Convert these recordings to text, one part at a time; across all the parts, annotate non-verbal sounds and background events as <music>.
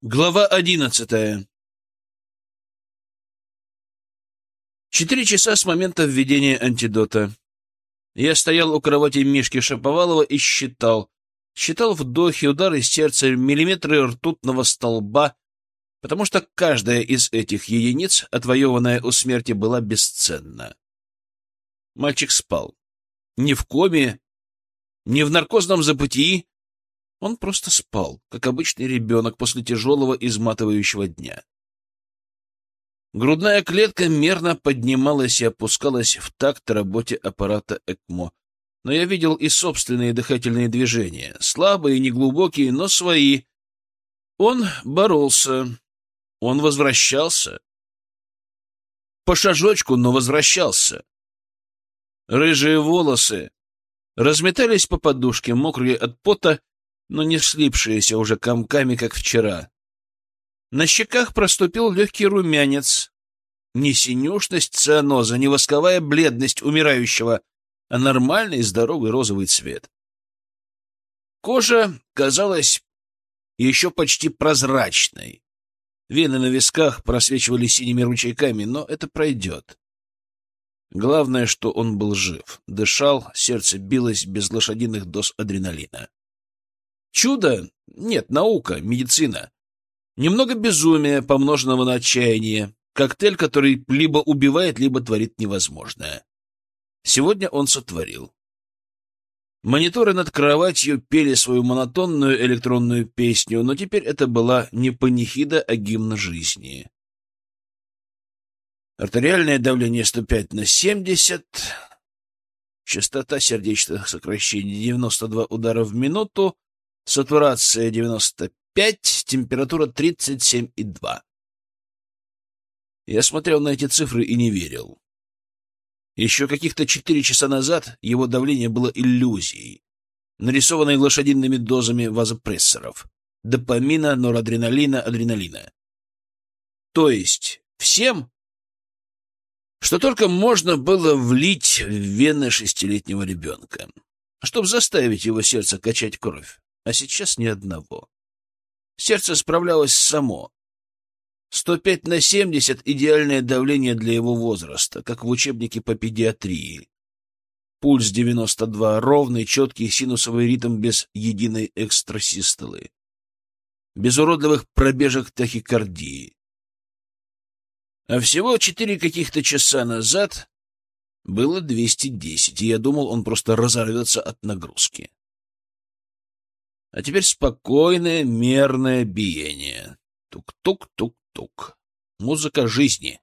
Глава одиннадцатая Четыре часа с момента введения антидота. Я стоял у кровати Мишки Шаповалова и считал. Считал вдохи, удары сердца, миллиметры ртутного столба, потому что каждая из этих единиц, отвоеванная у смерти, была бесценна. Мальчик спал. Не в коме, не в наркозном забытии, он просто спал, как обычный ребенок после тяжелого изматывающего дня. Грудная клетка мерно поднималась и опускалась в такт работе аппарата ЭКМО. Но я видел и собственные дыхательные движения, слабые, неглубокие, но свои. Он боролся, он возвращался. По шажочку, но возвращался. Рыжие волосы разметались по подушке, мокрые от пота, но не слипшиеся уже комками, как вчера. На щеках проступил легкий румянец. Не синюшность цианоза, не восковая бледность умирающего, а нормальный здоровый розовый цвет. Кожа казалась еще почти прозрачной. Вены на висках просвечивали синими ручейками, но это пройдет. Главное, что он был жив, дышал, сердце билось без лошадиных доз адреналина. Чудо? Нет, наука, медицина. Немного безумия, помноженного на отчаяние. Коктейль, который либо убивает, либо творит невозможное. Сегодня он сотворил. Мониторы над кроватью пели свою монотонную электронную песню, но теперь это была не панихида, а гимн жизни. Артериальное давление 105 на 70, частота сердечных сокращений 92 удара в минуту, сатурация 95, температура 37,2. Я смотрел на эти цифры и не верил. Еще каких-то четыре часа назад его давление было иллюзией, нарисованной лошадиными дозами вазопрессоров, допамина, норадреналина, адреналина. То есть всем, что только можно было влить в вены шестилетнего ребенка, чтобы заставить его сердце качать кровь а сейчас ни одного. Сердце справлялось само. 105 на 70 — идеальное давление для его возраста, как в учебнике по педиатрии. Пульс 92, ровный, четкий синусовый ритм без единой экстрасистолы. Без уродливых пробежек тахикардии. А всего четыре каких-то часа назад было 210, и я думал, он просто разорвется от нагрузки. А теперь спокойное, мерное биение. Тук-тук-тук-тук. Музыка жизни.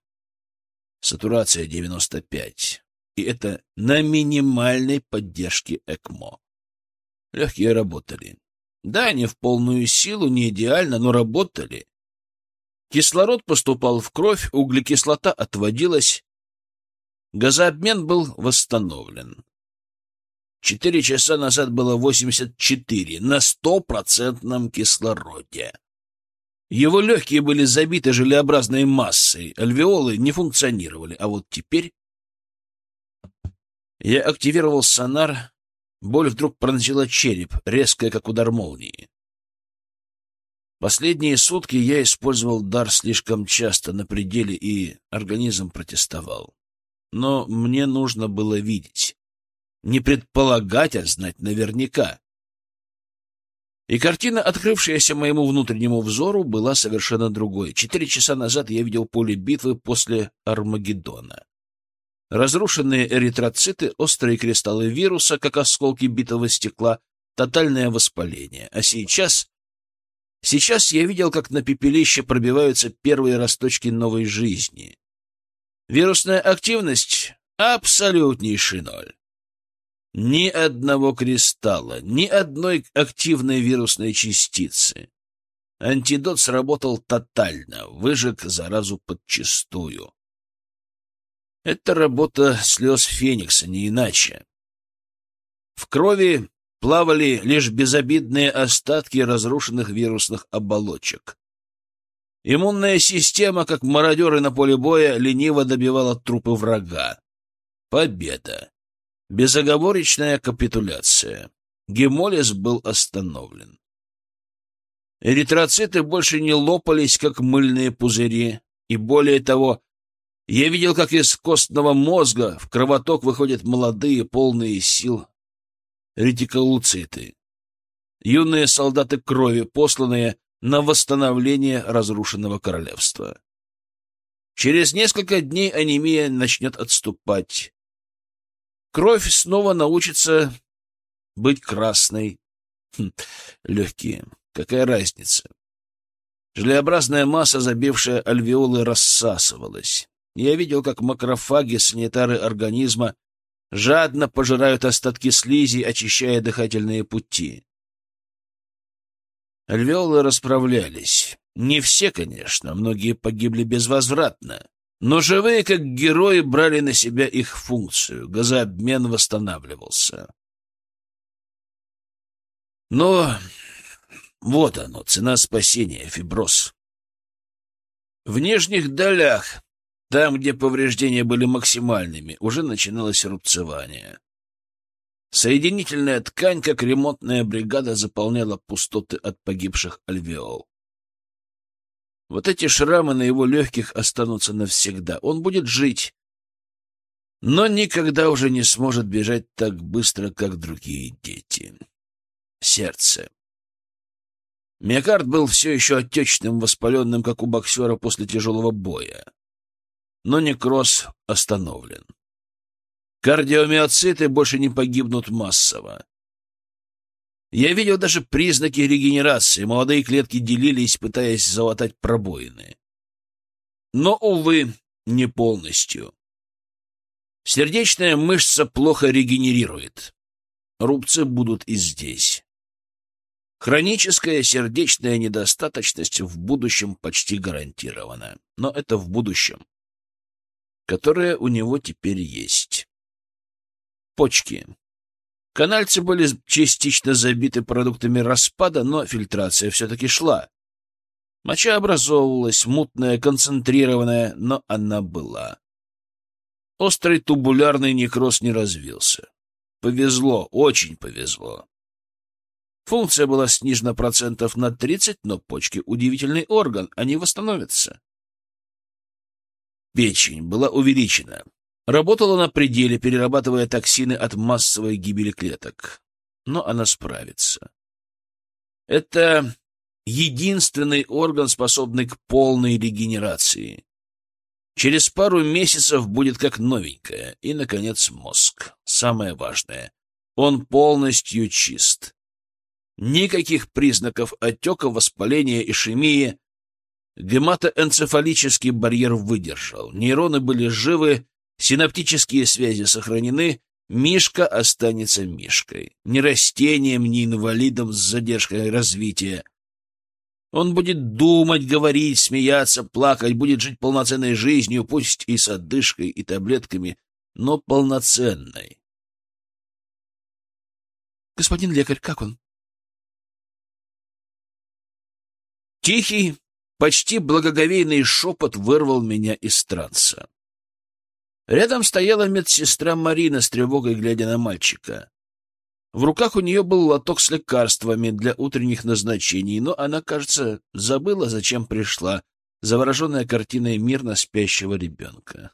Сатурация 95. И это на минимальной поддержке ЭКМО. Легкие работали. Да, не в полную силу, не идеально, но работали. Кислород поступал в кровь, углекислота отводилась. Газообмен был восстановлен. Четыре часа назад было 84 на стопроцентном кислороде. Его легкие были забиты желеобразной массой, альвеолы не функционировали, а вот теперь... Я активировал сонар, боль вдруг пронзила череп, резкая, как удар молнии. Последние сутки я использовал дар слишком часто, на пределе, и организм протестовал. Но мне нужно было видеть не предполагать, а знать наверняка. И картина, открывшаяся моему внутреннему взору, была совершенно другой. Четыре часа назад я видел поле битвы после Армагеддона. Разрушенные эритроциты, острые кристаллы вируса, как осколки битого стекла, тотальное воспаление. А сейчас... Сейчас я видел, как на пепелище пробиваются первые росточки новой жизни. Вирусная активность — абсолютнейший ноль. Ни одного кристалла, ни одной активной вирусной частицы. Антидот сработал тотально, выжег заразу подчистую. Это работа слез Феникса, не иначе. В крови плавали лишь безобидные остатки разрушенных вирусных оболочек. Иммунная система, как мародеры на поле боя, лениво добивала трупы врага. Победа. Безоговорочная капитуляция. Гемолиз был остановлен. Эритроциты больше не лопались, как мыльные пузыри. И более того, я видел, как из костного мозга в кровоток выходят молодые, полные сил ретикулоциты. Юные солдаты крови, посланные на восстановление разрушенного королевства. Через несколько дней анемия начнет отступать. Кровь снова научится быть красной. Хм, легкие. Какая разница? Желеобразная масса, забившая альвеолы, рассасывалась. Я видел, как макрофаги, санитары организма, жадно пожирают остатки слизи, очищая дыхательные пути. Альвеолы расправлялись. Не все, конечно, многие погибли безвозвратно. Но живые, как герои, брали на себя их функцию. Газообмен восстанавливался. Но вот оно, цена спасения, фиброз. В нижних долях, там, где повреждения были максимальными, уже начиналось рубцевание. Соединительная ткань, как ремонтная бригада, заполняла пустоты от погибших альвеол. Вот эти шрамы на его легких останутся навсегда. Он будет жить, но никогда уже не сможет бежать так быстро, как другие дети. Сердце. Миокард был все еще отечным, воспаленным, как у боксера после тяжелого боя. Но некроз остановлен. Кардиомиоциты больше не погибнут массово. Я видел даже признаки регенерации. Молодые клетки делились, пытаясь залатать пробоины. Но, увы, не полностью. Сердечная мышца плохо регенерирует. Рубцы будут и здесь. Хроническая сердечная недостаточность в будущем почти гарантирована. Но это в будущем, которое у него теперь есть. Почки. Канальцы были частично забиты продуктами распада, но фильтрация все-таки шла. Моча образовывалась, мутная, концентрированная, но она была. Острый тубулярный некроз не развился. Повезло, очень повезло. Функция была снижена процентов на 30, но почки — удивительный орган, они восстановятся. Печень была увеличена. Работала на пределе, перерабатывая токсины от массовой гибели клеток. Но она справится. Это единственный орган, способный к полной регенерации. Через пару месяцев будет как новенькая. И, наконец, мозг. Самое важное. Он полностью чист. Никаких признаков отека, воспаления, ишемии. Гематоэнцефалический барьер выдержал. Нейроны были живы, Синаптические связи сохранены, Мишка останется Мишкой, ни растением, ни инвалидом с задержкой развития. Он будет думать, говорить, смеяться, плакать, будет жить полноценной жизнью, пусть и с отдышкой, и таблетками, но полноценной. — Господин лекарь, как он? Тихий, почти благоговейный шепот вырвал меня из транса. Рядом стояла медсестра Марина с тревогой, глядя на мальчика. В руках у нее был лоток с лекарствами для утренних назначений, но она, кажется, забыла, зачем пришла, завороженная картиной мирно спящего ребенка.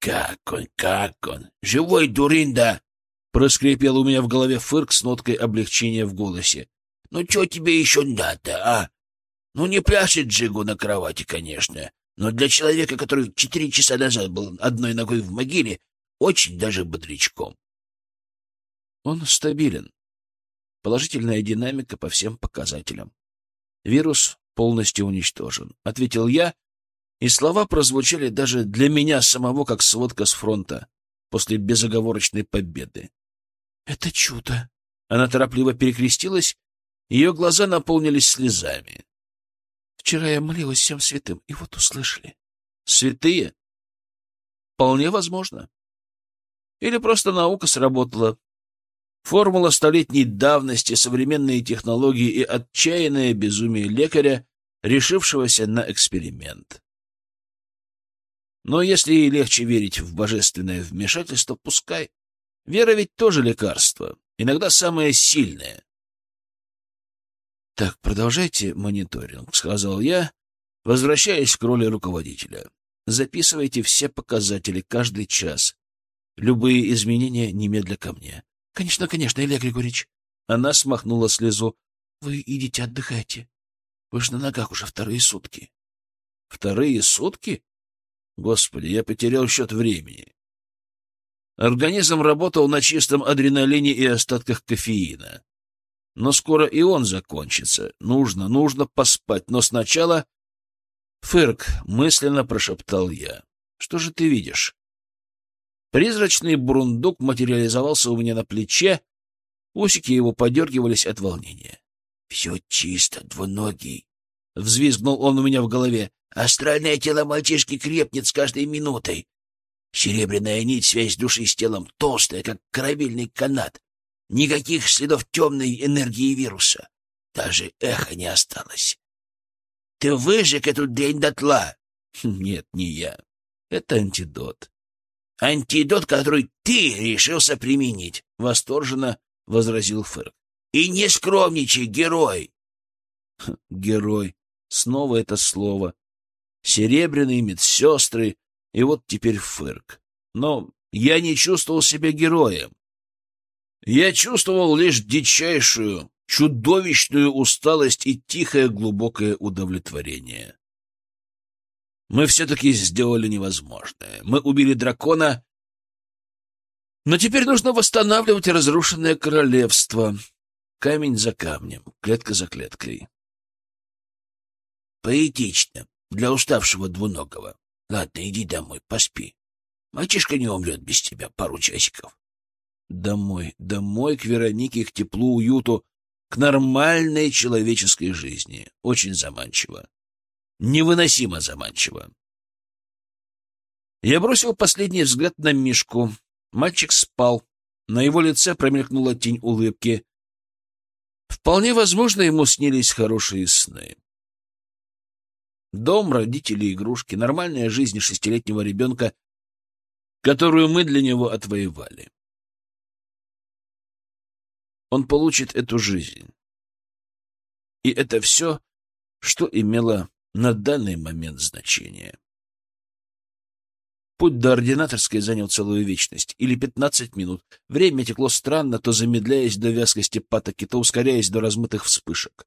«Как он, как он! Живой дуринда!» — проскрипел у меня в голове фырк с ноткой облегчения в голосе. «Ну, что тебе еще надо, а? Ну, не пляшет Джигу на кровати, конечно, но для человека, который четыре часа назад был одной ногой в могиле, очень даже бодрячком. Он стабилен. Положительная динамика по всем показателям. Вирус полностью уничтожен, — ответил я, и слова прозвучали даже для меня самого, как сводка с фронта после безоговорочной победы. — Это чудо! Она торопливо перекрестилась, ее глаза наполнились слезами. Вчера я молилась всем святым, и вот услышали. Святые? Вполне возможно. Или просто наука сработала. Формула столетней давности, современные технологии и отчаянное безумие лекаря, решившегося на эксперимент. Но если ей легче верить в божественное вмешательство, пускай. Вера ведь тоже лекарство, иногда самое сильное. Так, продолжайте мониторинг, сказал я, возвращаясь к роли руководителя. Записывайте все показатели каждый час. Любые изменения немедля ко мне. Конечно, конечно, Илья Григорьевич. Она смахнула слезу. Вы идите отдыхайте. Вы же на ногах уже вторые сутки. Вторые сутки? Господи, я потерял счет времени. Организм работал на чистом адреналине и остатках кофеина. Но скоро и он закончится. Нужно, нужно поспать. Но сначала... Фырк, мысленно прошептал я. Что же ты видишь? Призрачный бурундук материализовался у меня на плече. Усики его подергивались от волнения. — Все чисто, двуногий. — взвизгнул он у меня в голове. — Астральное тело мальчишки крепнет с каждой минутой. Серебряная нить, связь души с телом, толстая, как корабельный канат. Никаких следов темной энергии вируса. Даже эхо не осталось. Ты выжег эту дрянь дотла. <laughs> Нет, не я. Это антидот. Антидот, который ты решился применить, — восторженно возразил Фырк. И не скромничай, герой. <laughs> Герой. Снова это слово. Серебряные медсестры, и вот теперь Фырк. Но я не чувствовал себя героем. Я чувствовал лишь дичайшую, чудовищную усталость и тихое глубокое удовлетворение. Мы все-таки сделали невозможное. Мы убили дракона, но теперь нужно восстанавливать разрушенное королевство. Камень за камнем, клетка за клеткой. Поэтично для уставшего двуногого. Ладно, иди домой, поспи. Мальчишка не умрет без тебя пару часиков. Домой, домой, к Веронике, к теплу, уюту, к нормальной человеческой жизни. Очень заманчиво. Невыносимо заманчиво. Я бросил последний взгляд на Мишку. Мальчик спал. На его лице промелькнула тень улыбки. Вполне возможно, ему снились хорошие сны. Дом, родители, игрушки, нормальная жизнь шестилетнего ребенка, которую мы для него отвоевали. Он получит эту жизнь. И это все, что имело на данный момент значение. Путь до ординаторской занял целую вечность, или пятнадцать минут. Время текло странно, то замедляясь до вязкости патоки, то ускоряясь до размытых вспышек.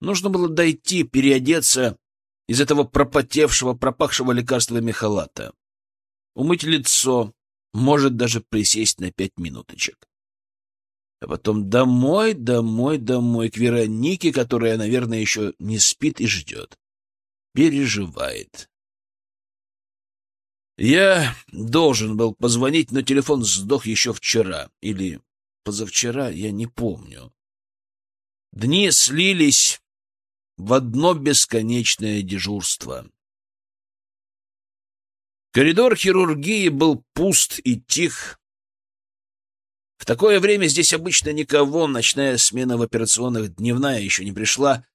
Нужно было дойти, переодеться из этого пропотевшего, пропахшего лекарствами халата. Умыть лицо, может даже присесть на пять минуточек. А потом домой, домой, домой, к Веронике, которая, наверное, еще не спит и ждет. Переживает. Я должен был позвонить, но телефон сдох еще вчера. Или позавчера, я не помню. Дни слились в одно бесконечное дежурство. Коридор хирургии был пуст и тих. В такое время здесь обычно никого, ночная смена в операционных дневная еще не пришла,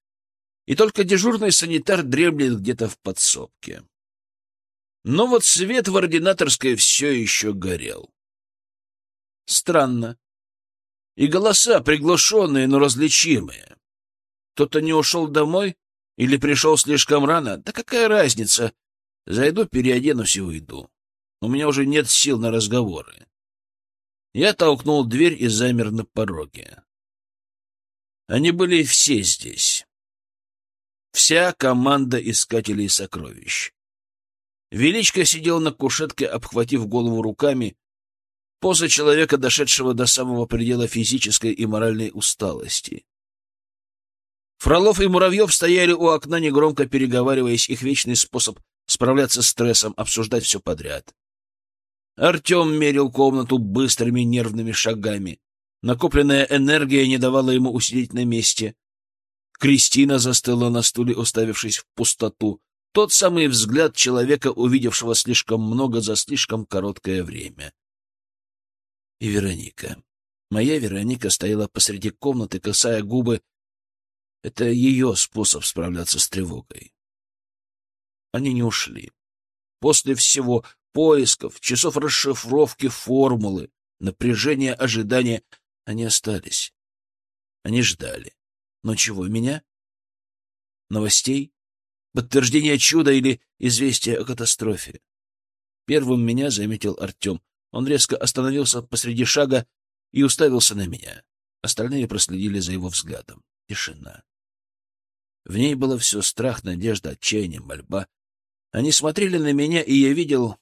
и только дежурный санитар дремлет где-то в подсобке. Но вот свет в ординаторской все еще горел. Странно. И голоса приглушенные, но различимые. Кто-то не ушел домой или пришел слишком рано? Да какая разница? Зайду, переоденусь и уйду. У меня уже нет сил на разговоры. Я толкнул дверь и замер на пороге. Они были все здесь. Вся команда искателей сокровищ. Величко сидел на кушетке, обхватив голову руками, поза человека, дошедшего до самого предела физической и моральной усталости. Фролов и Муравьев стояли у окна, негромко переговариваясь, их вечный способ справляться с стрессом, обсуждать все подряд. Артем мерил комнату быстрыми нервными шагами. Накопленная энергия не давала ему усидеть на месте. Кристина застыла на стуле, уставившись в пустоту. Тот самый взгляд человека, увидевшего слишком много за слишком короткое время. И Вероника. Моя Вероника стояла посреди комнаты, касая губы это ее способ справляться с тревогой. Они не ушли. После всего поисков, часов расшифровки формулы, напряжения ожидания, они остались. Они ждали. Но чего меня? Новостей? Подтверждение чуда или известие о катастрофе? Первым меня заметил Артем. Он резко остановился посреди шага и уставился на меня. Остальные проследили за его взглядом. Тишина. В ней было все страх, надежда, отчаяние, мольба. Они смотрели на меня, и я видел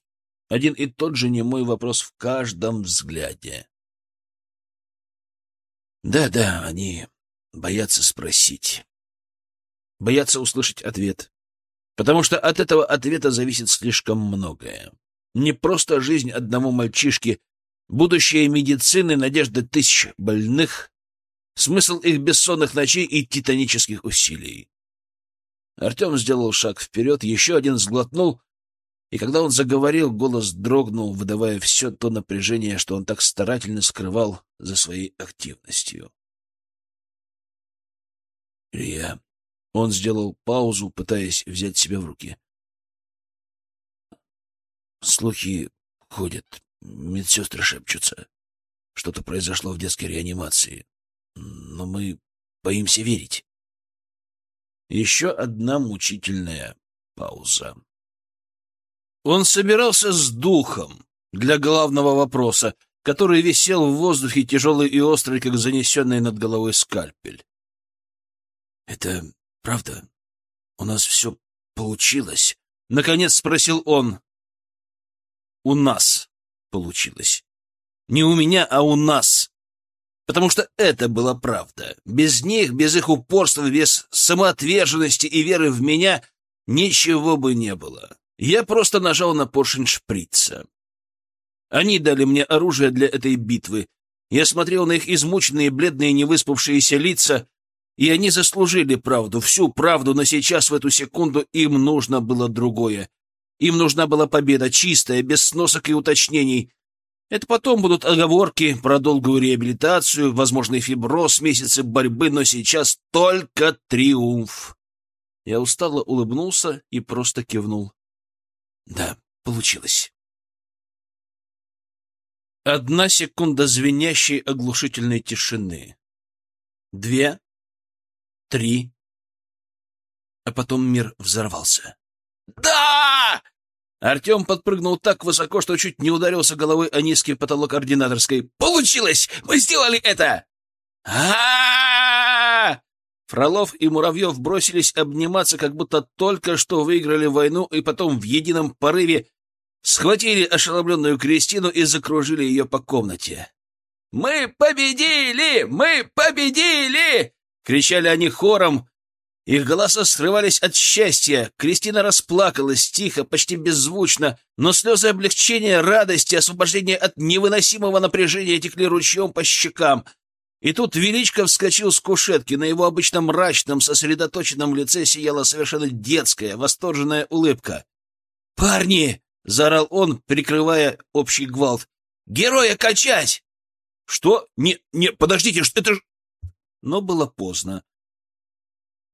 один и тот же немой вопрос в каждом взгляде. Да-да, они боятся спросить. Боятся услышать ответ. Потому что от этого ответа зависит слишком многое. Не просто жизнь одного мальчишки, будущее медицины, надежда тысяч больных, смысл их бессонных ночей и титанических усилий. Артем сделал шаг вперед, еще один сглотнул, и когда он заговорил, голос дрогнул, выдавая все то напряжение, что он так старательно скрывал за своей активностью. Илья. Он сделал паузу, пытаясь взять себя в руки. Слухи ходят, медсестры шепчутся. Что-то произошло в детской реанимации. Но мы боимся верить. Еще одна мучительная пауза. Он собирался с духом для главного вопроса, который висел в воздухе тяжелый и острый, как занесенный над головой скальпель. — Это правда? У нас все получилось? — наконец спросил он. — У нас получилось. Не у меня, а у нас. Потому что это была правда. Без них, без их упорства, без самоотверженности и веры в меня ничего бы не было. Я просто нажал на поршень шприца. Они дали мне оружие для этой битвы. Я смотрел на их измученные, бледные, невыспавшиеся лица, и они заслужили правду, всю правду, но сейчас, в эту секунду, им нужно было другое. Им нужна была победа, чистая, без сносок и уточнений. Это потом будут оговорки про долгую реабилитацию, возможный фиброз, месяцы борьбы, но сейчас только триумф. Я устало улыбнулся и просто кивнул. Да, получилось. Одна секунда звенящей оглушительной тишины. Две. Три. А потом мир взорвался. «Да!» Артем подпрыгнул так высоко, что чуть не ударился головой о низкий потолок ординаторской. «Получилось! Мы сделали это!» а Фролов и Муравьев бросились обниматься, как будто только что выиграли войну, и потом в едином порыве схватили ошеломленную Кристину и закружили ее по комнате. «Мы победили! Мы победили!» — кричали они хором. Их голоса срывались от счастья. Кристина расплакалась тихо, почти беззвучно, но слезы облегчения, радости, освобождения от невыносимого напряжения текли ручьем по щекам — и тут Величко вскочил с кушетки. На его обычно мрачном, сосредоточенном лице сияла совершенно детская, восторженная улыбка. «Парни!» — заорал он, прикрывая общий гвалт. «Героя качать!» «Что? Не, не, подождите, что это ж...» Но было поздно.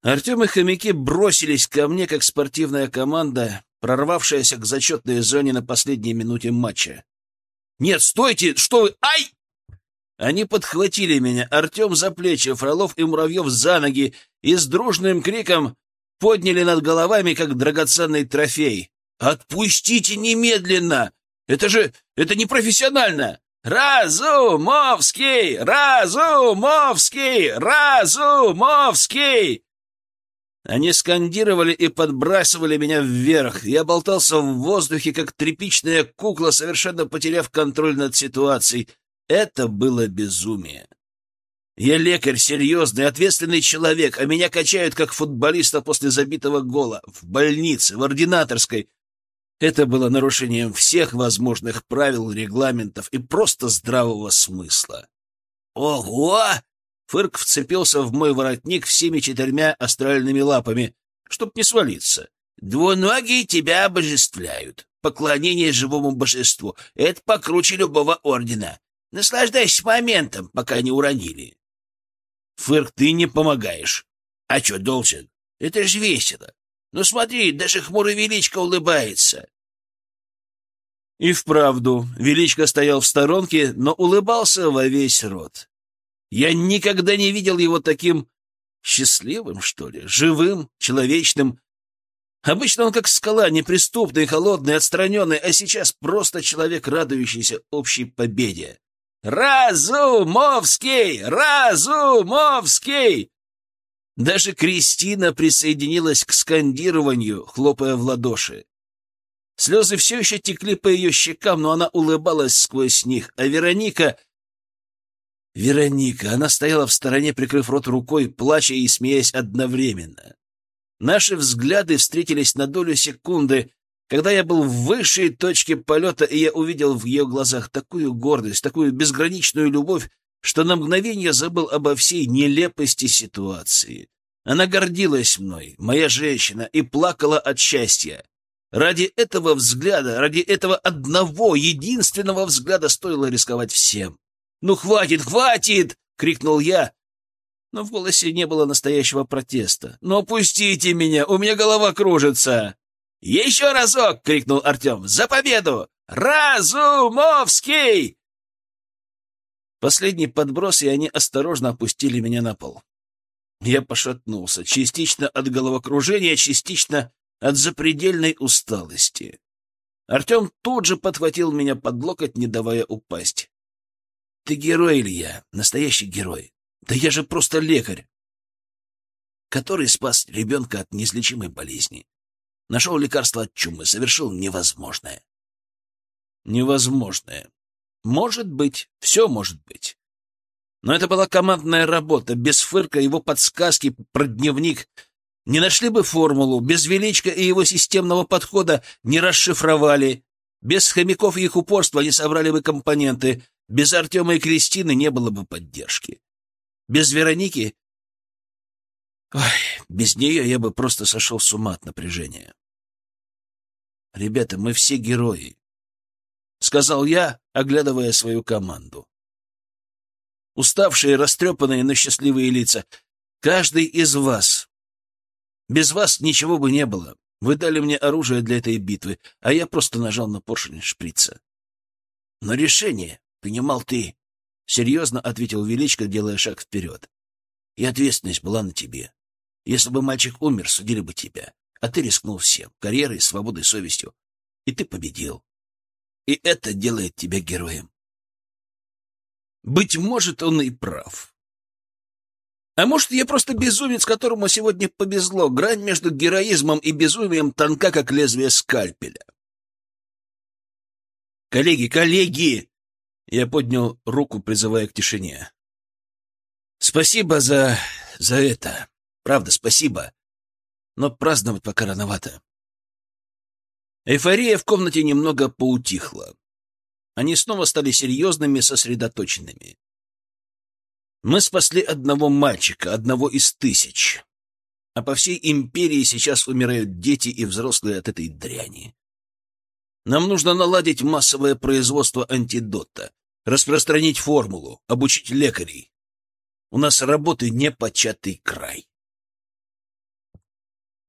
Артем и хомяки бросились ко мне, как спортивная команда, прорвавшаяся к зачетной зоне на последней минуте матча. «Нет, стойте! Что вы? Ай!» Они подхватили меня, Артем за плечи, Фролов и Муравьев за ноги, и с дружным криком подняли над головами, как драгоценный трофей. «Отпустите немедленно! Это же... это непрофессионально! Разумовский! Разумовский! Разумовский!» Они скандировали и подбрасывали меня вверх. Я болтался в воздухе, как тряпичная кукла, совершенно потеряв контроль над ситуацией. Это было безумие. Я лекарь, серьезный, ответственный человек, а меня качают как футболиста после забитого гола, в больнице, в ординаторской. Это было нарушением всех возможных правил, регламентов и просто здравого смысла. «Ого!» Фырк вцепился в мой воротник всеми четырьмя астральными лапами, чтоб не свалиться. «Двуногие тебя обожествляют. Поклонение живому божеству — это покруче любого ордена. Наслаждайся моментом, пока не уронили. Фырк, ты не помогаешь. А что, должен? Это же весело. Ну смотри, даже хмурый Величко улыбается. И вправду, Величко стоял в сторонке, но улыбался во весь рот. Я никогда не видел его таким Счастливым, что ли? Живым, человечным? Обычно он как скала, неприступный, холодный, отстраненный, а сейчас просто человек, радующийся общей победе. «Разумовский! Разумовский!» Даже Кристина присоединилась к скандированию, хлопая в ладоши. Слезы все еще текли по ее щекам, но она улыбалась сквозь них, а Вероника... Вероника, она стояла в стороне, прикрыв рот рукой, плача и смеясь одновременно. Наши взгляды встретились на долю секунды, когда я был в высшей точке полета, и я увидел в ее глазах такую гордость, такую безграничную любовь, что на мгновение забыл обо всей нелепости ситуации. Она гордилась мной, моя женщина, и плакала от счастья. Ради этого взгляда, ради этого одного, единственного взгляда стоило рисковать всем. «Ну, хватит, хватит!» — крикнул я, но в голосе не было настоящего протеста. «Ну, пустите меня, у меня голова кружится!» «Еще разок!» — крикнул Артем. «За победу! Разумовский!» Последний подброс, и они осторожно опустили меня на пол. Я пошатнулся, частично от головокружения, частично от запредельной усталости. Артем тут же подхватил меня под локоть, не давая упасть. — Ты герой, Илья, настоящий герой. Да я же просто лекарь, который спас ребенка от неизлечимой болезни. Нашел лекарство от чумы, совершил невозможное. Невозможное. Может быть, все может быть. Но это была командная работа, без фырка, его подсказки про дневник. Не нашли бы формулу, без Величка и его системного подхода не расшифровали. Без хомяков и их упорства не собрали бы компоненты. Без Артема и Кристины не было бы поддержки. Без Вероники... Ой, без нее я бы просто сошел с ума от напряжения. «Ребята, мы все герои», — сказал я, оглядывая свою команду. Уставшие, растрепанные, но счастливые лица. Каждый из вас. Без вас ничего бы не было. Вы дали мне оружие для этой битвы, а я просто нажал на поршень шприца. Но решение принимал ты. — серьезно ответил Величко, делая шаг вперед. — И ответственность была на тебе. Если бы мальчик умер, судили бы тебя. А ты рискнул всем — карьерой, свободой, совестью. И ты победил. И это делает тебя героем. Быть может, он и прав. А может, я просто безумец, которому сегодня повезло. Грань между героизмом и безумием тонка, как лезвие скальпеля. «Коллеги, коллеги!» Я поднял руку, призывая к тишине. «Спасибо за... за это. Правда, спасибо. Но праздновать пока рановато». Эйфория в комнате немного поутихла. Они снова стали серьезными, сосредоточенными. Мы спасли одного мальчика, одного из тысяч. А по всей империи сейчас умирают дети и взрослые от этой дряни. Нам нужно наладить массовое производство антидота, распространить формулу, обучить лекарей. У нас работы непочатый край.